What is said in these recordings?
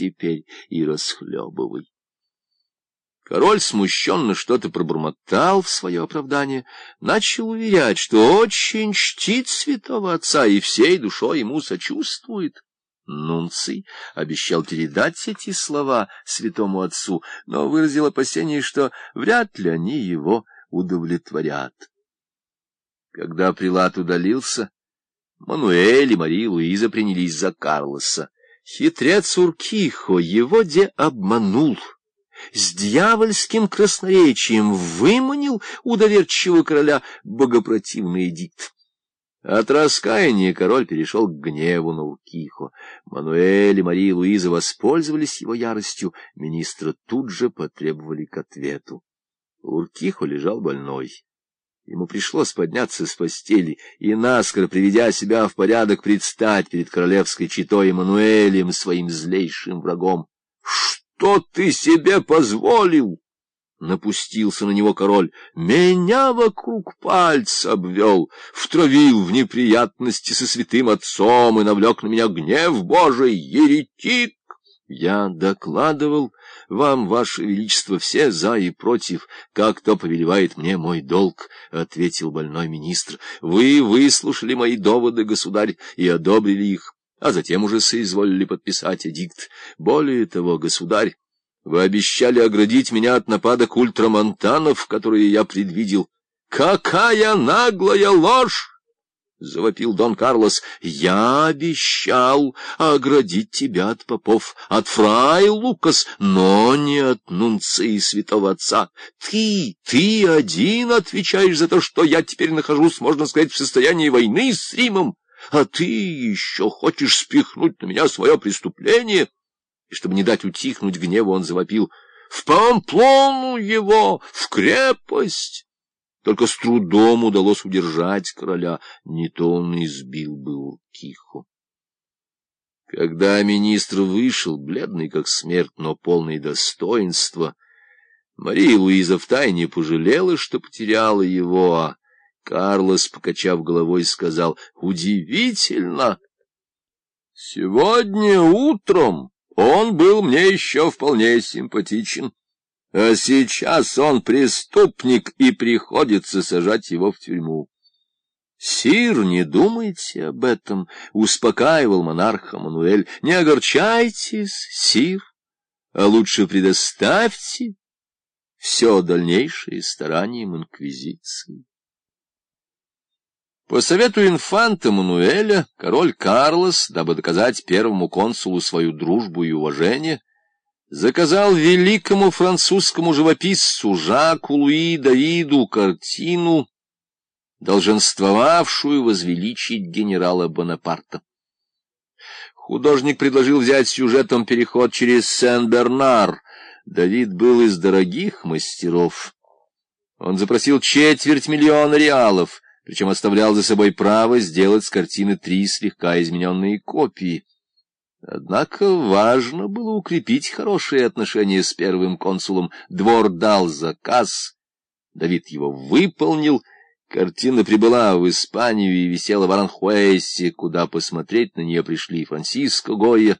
теперь и расхлебывай. Король смущенно что-то пробормотал в свое оправдание, начал уверять, что очень чтит святого отца и всей душой ему сочувствует. Нунций обещал передать эти слова святому отцу, но выразил опасение, что вряд ли они его удовлетворят. Когда прилад удалился, Мануэль и Мария Луиза принялись за Карлоса. Хитрец Уркихо его де обманул, с дьявольским красноречием выманил у доверчивого короля богопротивный эдикт. От раскаяния король перешел к гневу на Уркихо. Мануэль и Мария Луиза воспользовались его яростью, министра тут же потребовали к ответу. Уркихо лежал больной. Ему пришлось подняться с постели и, наскоро приведя себя в порядок, предстать перед королевской читой Эммануэлем, своим злейшим врагом. — Что ты себе позволил? — напустился на него король. — Меня вокруг пальца обвел, втравил в неприятности со святым отцом и навлек на меня гнев Божий, еретик! Я докладывал вам, ваше величество, все за и против, как то повелевает мне мой долг, — ответил больной министр. Вы выслушали мои доводы, государь, и одобрили их, а затем уже соизволили подписать эдикт. Более того, государь, вы обещали оградить меня от нападок ультрамонтанов, которые я предвидел. Какая наглая ложь! — завопил Дон Карлос, — я обещал оградить тебя от попов, от фрай Лукас, но не от нунции святого отца. Ты, ты один отвечаешь за то, что я теперь нахожусь, можно сказать, в состоянии войны с Римом, а ты еще хочешь спихнуть на меня свое преступление? И чтобы не дать утихнуть гневу, он завопил, — в Памплону его, в крепость! Только с трудом удалось удержать короля, не то он избил бы Уркиху. Когда министр вышел, бледный как смерть, но полный достоинства, Мария Луиза втайне пожалела, что потеряла его, а Карлос, покачав головой, сказал, «Удивительно! Сегодня утром он был мне еще вполне симпатичен». А сейчас он преступник, и приходится сажать его в тюрьму. «Сир, не думайте об этом», — успокаивал монарха Мануэль. «Не огорчайтесь, сир, а лучше предоставьте все дальнейшее стараниям инквизиции». По совету инфанта Мануэля король Карлос, дабы доказать первому консулу свою дружбу и уважение, заказал великому французскому живописцу Жаку Луи Давиду картину, долженствовавшую возвеличить генерала Бонапарта. Художник предложил взять сюжетом переход через Сен-Бернар. Давид был из дорогих мастеров. Он запросил четверть миллиона реалов, причем оставлял за собой право сделать с картины три слегка измененные копии. Однако важно было укрепить хорошие отношения с первым консулом. Двор дал заказ, Давид его выполнил, картина прибыла в Испанию и висела в Аранхуэсе, куда посмотреть на нее пришли Франциско Гойя,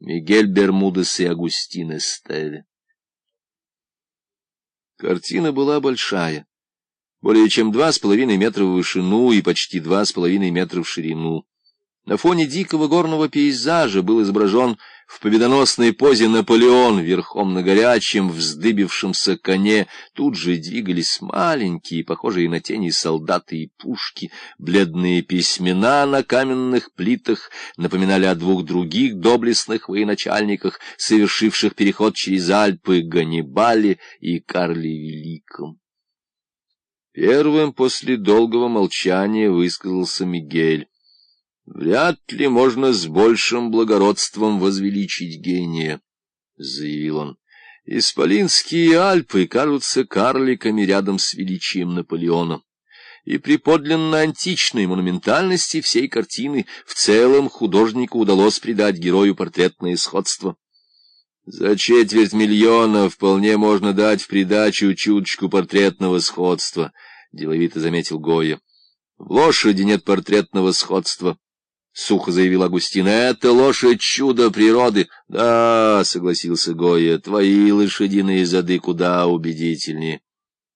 Мигель Бермудес и Агустин Эстеле. Картина была большая, более чем два с половиной метра в вышину и почти два с половиной метра в ширину. На фоне дикого горного пейзажа был изображен в победоносной позе Наполеон верхом на горячем, вздыбившемся коне. Тут же двигались маленькие, похожие на тени солдаты и пушки. Бледные письмена на каменных плитах напоминали о двух других доблестных военачальниках, совершивших переход через Альпы Ганнибале и Карле Великом. Первым после долгого молчания высказался Мигель. Вряд ли можно с большим благородством возвеличить гения, — заявил он. Исполинские Альпы кажутся карликами рядом с величием Наполеона. И при подлинно античной монументальности всей картины в целом художнику удалось придать герою портретное сходство. За четверть миллиона вполне можно дать в придачу чуточку портретного сходства, — деловито заметил Гоя. В лошади нет портретного сходства сухо заявил Агустин. — Это лошадь чудо природы. — Да, — согласился Гоя, — твои лошадиные зады куда убедительнее.